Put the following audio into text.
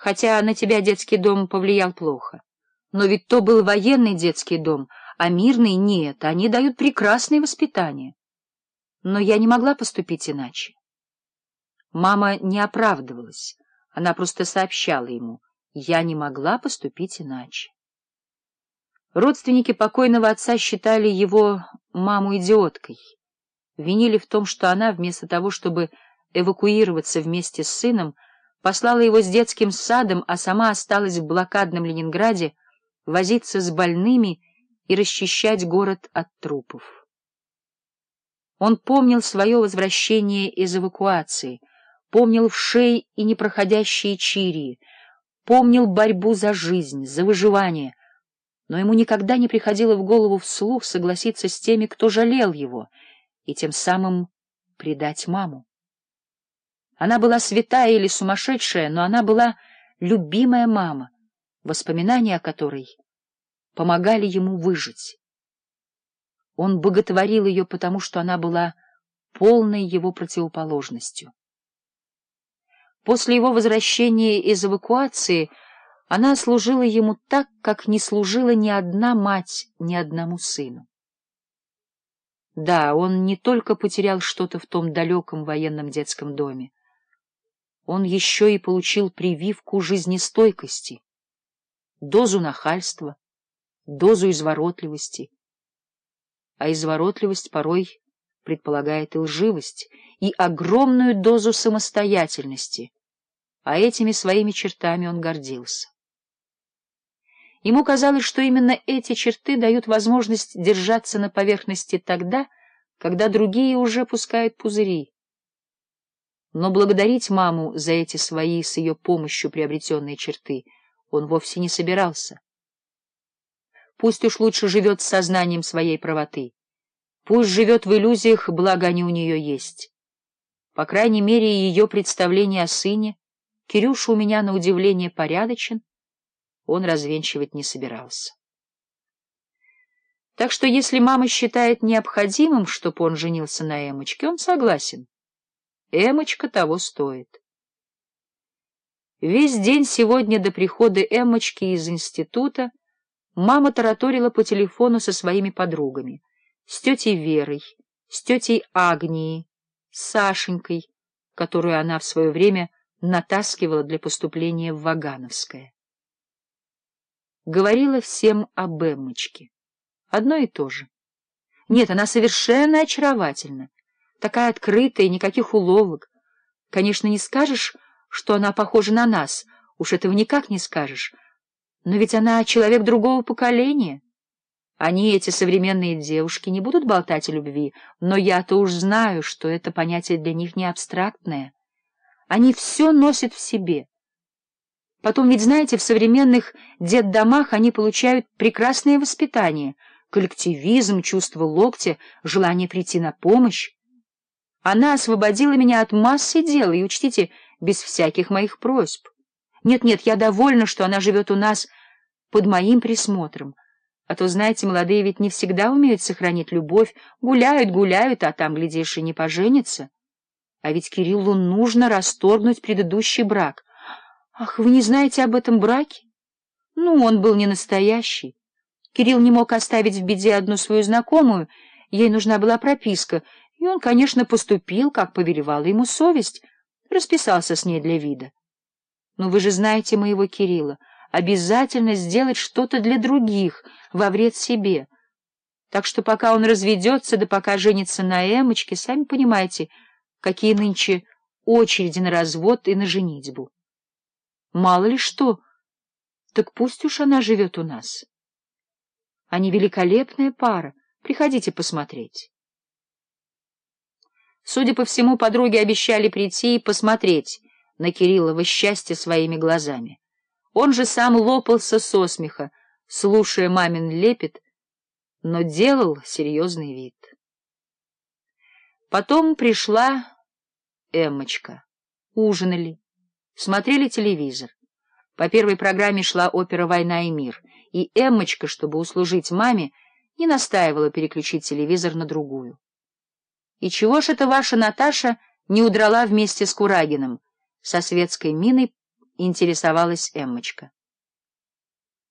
хотя на тебя детский дом повлиял плохо. Но ведь то был военный детский дом, а мирный — нет, они дают прекрасное воспитание. Но я не могла поступить иначе. Мама не оправдывалась, она просто сообщала ему, я не могла поступить иначе. Родственники покойного отца считали его маму идиоткой, винили в том, что она, вместо того, чтобы эвакуироваться вместе с сыном, послала его с детским садом, а сама осталась в блокадном Ленинграде возиться с больными и расчищать город от трупов. Он помнил свое возвращение из эвакуации, помнил вшей и непроходящие чирии, помнил борьбу за жизнь, за выживание, но ему никогда не приходило в голову вслух согласиться с теми, кто жалел его, и тем самым предать маму. Она была святая или сумасшедшая, но она была любимая мама, воспоминания о которой помогали ему выжить. Он боготворил ее, потому что она была полной его противоположностью. После его возвращения из эвакуации она служила ему так, как не служила ни одна мать ни одному сыну. Да, он не только потерял что-то в том далеком военном детском доме, он еще и получил прививку жизнестойкости, дозу нахальства, дозу изворотливости. А изворотливость порой предполагает и лживость, и огромную дозу самостоятельности, а этими своими чертами он гордился. Ему казалось, что именно эти черты дают возможность держаться на поверхности тогда, когда другие уже пускают пузыри. Но благодарить маму за эти свои с ее помощью приобретенные черты он вовсе не собирался. Пусть уж лучше живет с сознанием своей правоты. Пусть живет в иллюзиях, благо они у нее есть. По крайней мере, ее представление о сыне, Кирюша у меня на удивление порядочен, он развенчивать не собирался. Так что если мама считает необходимым, чтобы он женился на Эмочке, он согласен. Эмочка того стоит. Весь день сегодня до прихода Эмочки из института мама тараторила по телефону со своими подругами, с тетей Верой, с тетей Агнией, с Сашенькой, которую она в свое время натаскивала для поступления в Вагановское. Говорила всем об Эммочке. Одно и то же. Нет, она совершенно очаровательна такая открытая, никаких уловок. Конечно, не скажешь, что она похожа на нас, уж этого никак не скажешь. Но ведь она человек другого поколения. Они, эти современные девушки, не будут болтать о любви, но я-то уж знаю, что это понятие для них не абстрактное. Они все носят в себе. Потом, ведь знаете, в современных детдомах они получают прекрасное воспитание, коллективизм, чувство локтя, желание прийти на помощь. Она освободила меня от массы дел, и, учтите, без всяких моих просьб. Нет-нет, я довольна, что она живет у нас под моим присмотром. А то, знаете, молодые ведь не всегда умеют сохранить любовь, гуляют, гуляют, а там, глядишь, и не поженятся. А ведь Кириллу нужно расторгнуть предыдущий брак. Ах, вы не знаете об этом браке? Ну, он был не настоящий. Кирилл не мог оставить в беде одну свою знакомую, ей нужна была прописка — и он, конечно, поступил, как повелевала ему совесть, расписался с ней для вида. Но вы же знаете моего Кирилла, обязательно сделать что-то для других, во вред себе. Так что пока он разведется, да пока женится на Эмочке, сами понимаете, какие нынче очереди на развод и на женитьбу. Мало ли что, так пусть уж она живет у нас. Они великолепная пара, приходите посмотреть. Судя по всему, подруги обещали прийти и посмотреть на Кириллова счастье своими глазами. Он же сам лопался со смеха, слушая мамин лепет, но делал серьезный вид. Потом пришла Эммочка. Ужинали, смотрели телевизор. По первой программе шла опера «Война и мир», и Эммочка, чтобы услужить маме, не настаивала переключить телевизор на другую. И чего ж это ваша Наташа не удрала вместе с Курагиным? Со светской миной интересовалась Эммочка.